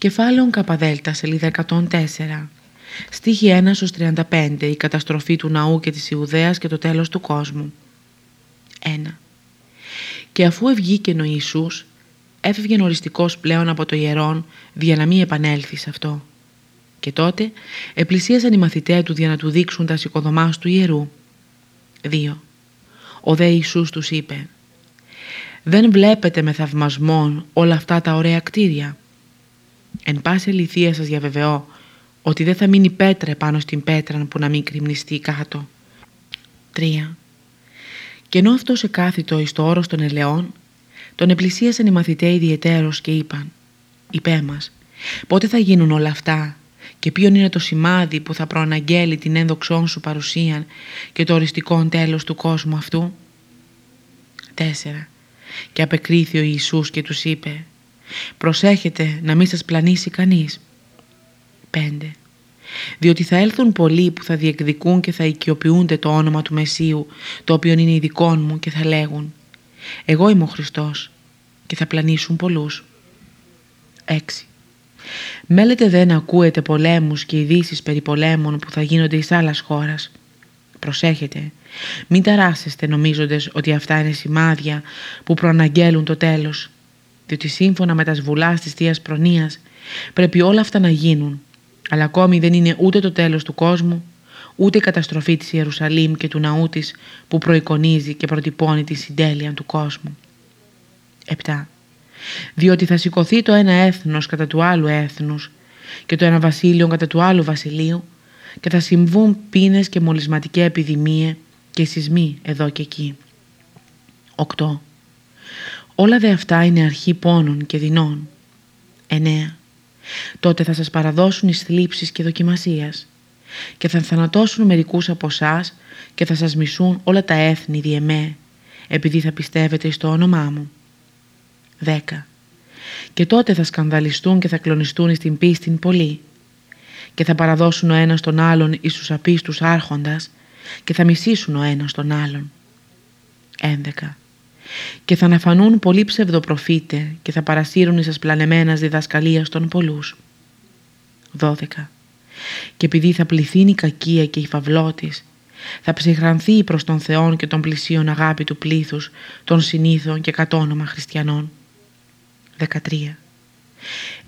Κεφάλαιο Καπαδέλτα, σελίδα 104. Στίχη 1 35. Η καταστροφή του ναού και της Ιουδαίας και το τέλος του κόσμου. 1. Και αφού ευγήκε ο Ιησούς, έφευγε οριστικός πλέον από το ιερόν, για να μην επανέλθει σε αυτό. Και τότε επλησίασαν οι μαθητές του για να του δείξουν τα σηκωδομάς του ιερού. 2. Ο δε Ιησούς τους είπε «Δεν βλέπετε με θαυμασμόν όλα αυτά τα ωραία κτίρια» Εν πάση αληθεία σας διαβεβαιώ ότι δεν θα μείνει πέτρα πάνω στην πέτρα που να μην κρυμνιστεί κάτω. 3. Και ενώ αυτός εκάθιτο εις το όρος των ελαιών, τον επλησίασαν οι μαθητέ ιδιαιτέρως και είπαν «Υπέ μας, πότε θα γίνουν όλα αυτά και ποιον είναι το σημάδι που θα προαναγγέλει την ένδοξόν σου παρουσία και το οριστικό τέλος του κόσμου αυτού». 4. Και απεκρίθη ο Ιησούς και τους είπε Προσέχετε να μην σας πλανήσει κανείς. 5. Διότι θα έλθουν πολλοί που θα διεκδικούν και θα οικειοποιούνται το όνομα του Μεσίου, το οποίο είναι ειδικό μου και θα λέγουν «Εγώ είμαι ο Χριστός» και θα πλανήσουν πολλούς. 6. Μέλετε δεν ακούετε πολέμους και ειδήσεις περί πολέμων που θα γίνονται εις άλλας χώρας. Προσέχετε, μην ταράσεστε νομίζοντες ότι αυτά είναι σημάδια που προαναγγέλουν το τέλος διότι σύμφωνα με τα σβουλά της Θείας Προνοίας πρέπει όλα αυτά να γίνουν, αλλά ακόμη δεν είναι ούτε το τέλος του κόσμου, ούτε η καταστροφή της Ιερουσαλήμ και του ναού της που προεικονίζει και προτυπώνει τη συντέλεια του κόσμου. 7. Διότι θα σηκωθεί το ένα έθνος κατά του άλλου έθνους και το ένα βασίλειο κατά του άλλου βασιλείου και θα συμβούν πίνες και μολυσματική επιδημία και σεισμοί εδώ και εκεί. 8. Όλα δε αυτά είναι αρχή πόνων και δεινών. 9. Τότε θα σας παραδώσουν εις θλίψεις και δοκιμασίας και θα θανατώσουν μερικούς από εσάς και θα σας μισούν όλα τα έθνη διεμέ επειδή θα πιστεύετε στο όνομά μου. 10. Και τότε θα σκανδαλιστούν και θα κλονιστούν στην πίστη πολύ και θα παραδώσουν ο ένας τον άλλον εις τους απίστους άρχοντας και θα μισήσουν ο ένας τον άλλον. 11 και θα αναφανούν πολλοί ψευδοπροφήτε και θα παρασύρουν εις ασπλανεμένας διδασκαλίας των πολλούς. 12. Και επειδή θα πληθύνει η κακία και η φαυλότης, θα ψυχρανθεί προς τον Θεόν και τον πλησίον αγάπη του πλήθους των συνήθων και κατόνομα χριστιανών. 13.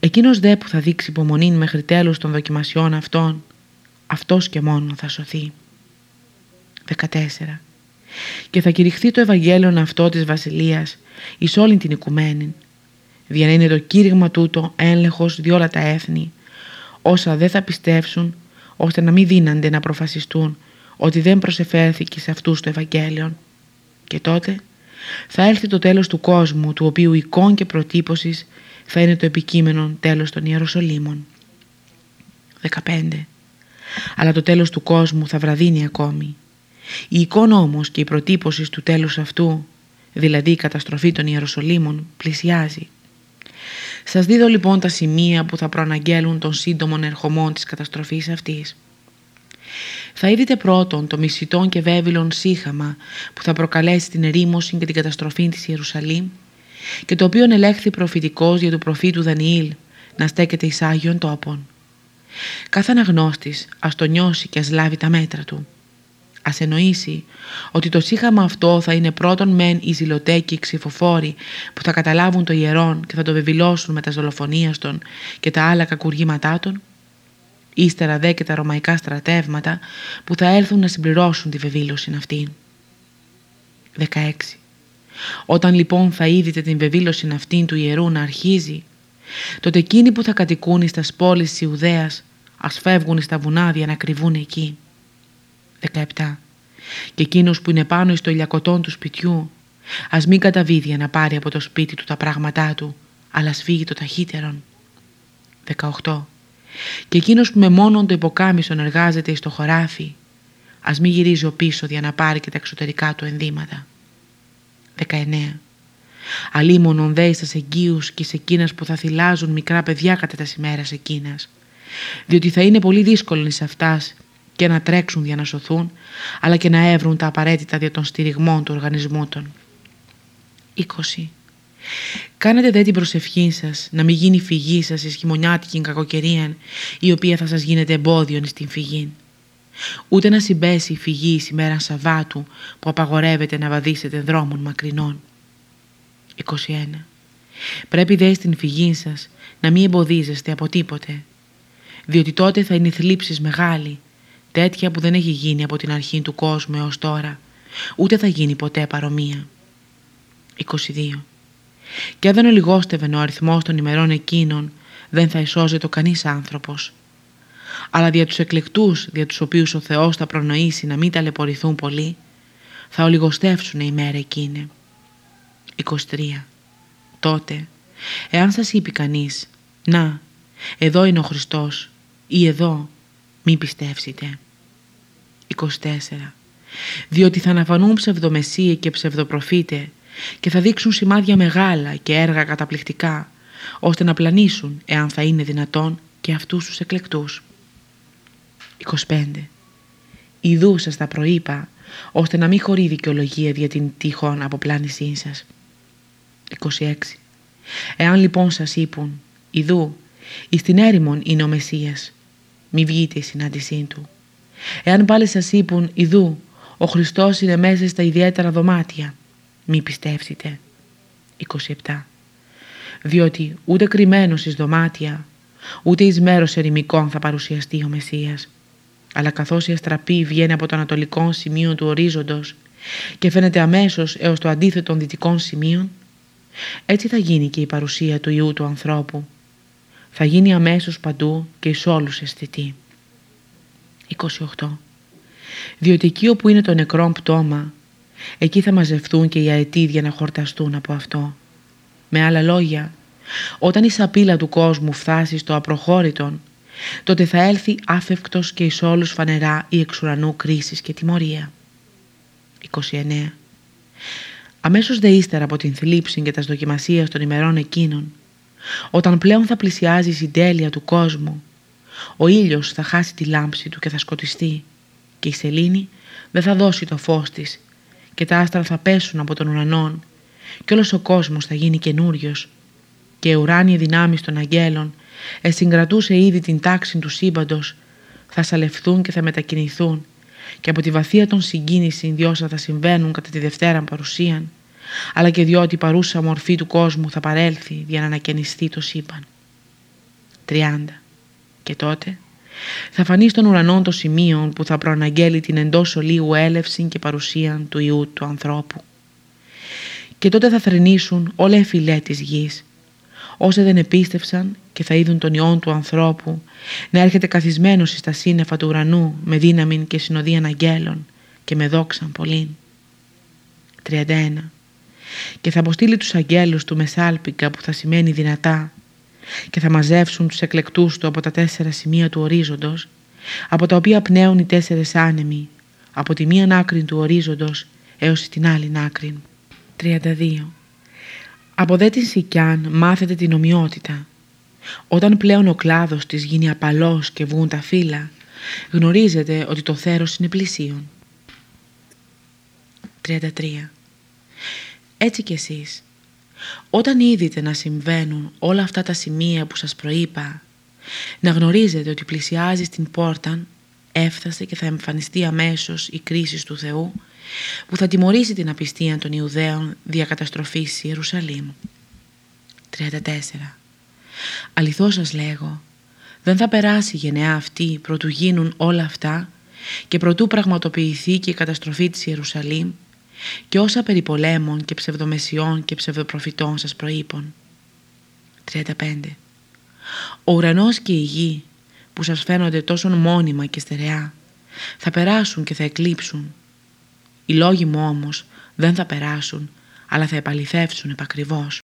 Εκείνος δε που θα δείξει υπομονή μέχρι τέλους των δοκιμασιών αυτών, αυτός και μόνο θα σωθεί. 14 και θα κηρυχθεί το Ευαγγέλιο αυτό της Βασιλείας εις όλη την οικουμένη, δια να είναι το κήρυγμα τούτο έλεγχος όλα τα έθνη, όσα δεν θα πιστέψουν, ώστε να μην δίνανται να προφασιστούν ότι δεν προσεφέρθηκε σε αυτούς το Ευαγγέλιο. Και τότε θα έρθει το τέλος του κόσμου, του οποίου εικόν και προτύπωσης θα είναι το επικείμενο τέλος των Ιεροσολύμων. 15. Αλλά το τέλος του κόσμου θα βραδύνει ακόμη η εικόνα όμως και η προτύπωση του τέλους αυτού, δηλαδή η καταστροφή των Ιεροσολύμων, πλησιάζει. Σας δίδω λοιπόν τα σημεία που θα προαναγγέλουν τον σύντομο ερχομών της καταστροφής αυτής. Θα είδετε πρώτον το μισητόν και βέβαιλον σύχαμα που θα προκαλέσει την ερήμωση και την καταστροφή της Ιερουσαλήμ και το οποίο ελέγχθη προφητικός για του προφήτου Δανιήλ να στέκεται εις Άγιον τόπον. Κάθε αναγνώστης ας το νιώσει και ας λάβει τα μέτρα του Ας εννοήσει ότι το σύγχαμα αυτό θα είναι πρώτον μεν οι ζηλοτέκοι ξυφοφόροι που θα καταλάβουν το ιερόν και θα το βεβηλώσουν με τα δολοφονίας των και τα άλλα κακουργήματά των, ύστερα δε και τα ρωμαϊκά στρατεύματα που θα έλθουν να συμπληρώσουν τη βεβήλωση αυτήν. 16. Όταν λοιπόν θα είδετε την βεβήλωση αυτήν του ιερού να αρχίζει, τότε εκείνοι που θα κατοικούν στα πόλεις της Ιουδαίας ας φεύγουν στα βουνάδια να κρυβούν εκεί. 17. Και εκείνος που είναι πάνω στο ηλιακοτόν του σπιτιού, ας μην καταβίδει να πάρει από το σπίτι του τα πράγματά του, αλλά σφίγγει το ταχύτερον. 18. Και εκείνος που με μόνον το υποκάμισον εργάζεται στο χωράφι, ας μην γυρίζει ο πίσω για να πάρει και τα εξωτερικά του ενδύματα. 19. Αλίμονον δε στα εγγύους και σε εκείνας που θα θυλάζουν μικρά παιδιά κατά τας ημέρας εκείνας, διότι θα είναι πολύ δύσκολο σε αυτάς και να τρέξουν για να σωθούν, αλλά και να έβρουν τα απαραίτητα για των στηριγμών του οργανισμού των. 20. Κάνετε δε την προσευχή σας να μην γίνει φυγή σας εις χειμωνιάτικη κακοκαιρία η οποία θα σας γίνεται εμπόδιον στην φυγή. Ούτε να συμπέσει η φυγή εις ημέρα Σαββάτου που απαγορεύεται να βαδίσετε δρόμων μακρινών. 21. Πρέπει δε στην φυγή σας να μην εμποδίζεστε από τίποτε, διότι τότε θα είναι θλίψεις μεγάλη, τέτοια που δεν έχει γίνει από την αρχή του κόσμου έως τώρα, ούτε θα γίνει ποτέ παρομοία. 22. Και αν δεν ολιγόστευε ο αριθμός των ημερών εκείνων, δεν θα εισώζεται ο κανείς άνθρωπος. Αλλά δια τους εκλεκτούς, δια τους οποίους ο Θεός θα προνοήσει να μην ταλαιπωρηθούν πολύ, θα ολιγοστεύσουν η μέρα εκείνη. 23. Τότε, εάν σας είπε κανείς, να, εδώ είναι ο Χριστός ή εδώ, μη πιστεύσετε. 24. Διότι θα αναφανούν ψευδομεσίες και ψευδοπροφήτες και θα δείξουν σημάδια μεγάλα και έργα καταπληκτικά, ώστε να πλανήσουν, εάν θα είναι δυνατόν, και αυτούς τους εκλεκτούς. 25. Ιδού σας τα προείπα, ώστε να μην χωρεί δικαιολογία για την τυχόν αποπλάνησή σας. 26. Εάν λοιπόν σας είπουν, Ιδού, εις την έρημον είναι ο Μεσσίας, μη βγείτε η συνάντησή του. Εάν πάλι σας είπουν, Ιδού, ο Χριστός είναι μέσα στα ιδιαίτερα δωμάτια, μη πιστεύσετε. 27. Διότι ούτε κρυμμένος εις δωμάτια, ούτε εις μέρος ερημικών θα παρουσιαστεί ο Μεσσίας, αλλά καθώς η αστραπή βγαίνει από το ανατολικό σημείο του ορίζοντος και φαίνεται αμέσως έως το αντίθετο δυτικών σημείων, έτσι θα γίνει και η παρουσία του Ιού του ανθρώπου. Θα γίνει αμέσως παντού και εις όλους αισθητή. 28. Διότι εκεί όπου είναι το νεκρό πτώμα Εκεί θα μαζευτούν και οι αετίδια να χορταστούν από αυτό. Με άλλα λόγια, όταν η σαπίλα του κόσμου φτάσει στο απροχώρητον, τότε θα έλθει άφευκτος και εις όλους φανερά η εξουρανού κρίσης και τιμωρία. 29. Αμέσως δε ύστερα από την θλίψη και τα δοκιμασία των ημερών εκείνων, όταν πλέον θα πλησιάζει η συντέλεια του κόσμου, ο ήλιος θα χάσει τη λάμψη του και θα σκοτιστεί και η σελήνη δεν θα δώσει το φως της και τα άστρα θα πέσουν από τον ουρανόν και όλος ο κόσμος θα γίνει καινούριος. και οι ουράνιοι δυνάμεις των αγγέλων εσυγκρατούσε ήδη την τάξη του σύμπαντος, θα σαλευθούν και θα μετακινηθούν και από τη βαθία των συγκίνησης διόσα θα συμβαίνουν κατά τη Δευτέρα παρουσίαν αλλά και διότι η παρούσα μορφή του κόσμου θα παρέλθει για να ανακαινιστεί το σύμπαν. 30. Και τότε θα φανεί στον ουρανό το σημείο που θα προαναγγέλει την εντός ολίγου έλευση και παρουσία του Ιού του ανθρώπου. Και τότε θα θρενήσουν όλα οι φυλέ της γης, όσοι δεν επίστευσαν και θα είδουν τον Υιόν του ανθρώπου να έρχεται καθισμένος στα σύννεφα του ουρανού με δύναμη και συνοδεία αγγέλων και με δόξαν πολλήν. 31. Και θα αποστείλει τους αγγέλους του μεσάλπικα που θα σημαίνει δυνατά και θα μαζεύσουν τους εκλεκτούς του από τα τέσσερα σημεία του ορίζοντος, από τα οποία πνέουν οι τέσσερες άνεμοι, από τη μία άκρη του ορίζοντος έως την άλλη άκρη. 32. Από δε την Σικιάν μάθετε την ομοιότητα. Όταν πλέον ο κλάδος της γίνει απαλός και βγουν τα φύλλα, γνωρίζετε ότι το θέρος είναι πλησίον. 33. Έτσι κι εσείς. Όταν είδατε να συμβαίνουν όλα αυτά τα σημεία που σας προείπα, να γνωρίζετε ότι πλησιάζει στην πόρτα, έφτασε και θα εμφανιστεί αμέσως η κρίση του Θεού, που θα τιμωρήσει την απιστία των Ιουδαίων διακαταστροφής Ιερουσαλήμ. 34. Αληθώς σας λέγω, δεν θα περάσει η γενεά αυτή προτού γίνουν όλα αυτά και προτού πραγματοποιηθεί και η καταστροφή της Ιερουσαλήμ και όσα περί πολέμων και ψευδομεσιών και ψευδοπροφητών σας προείπων. 35. Ο ουρανός και η γη που σας φαίνονται τόσο μόνιμα και στερεά θα περάσουν και θα εκλείψουν. Οι λόγοι μου όμως δεν θα περάσουν αλλά θα επαληθεύσουν επακριβώς.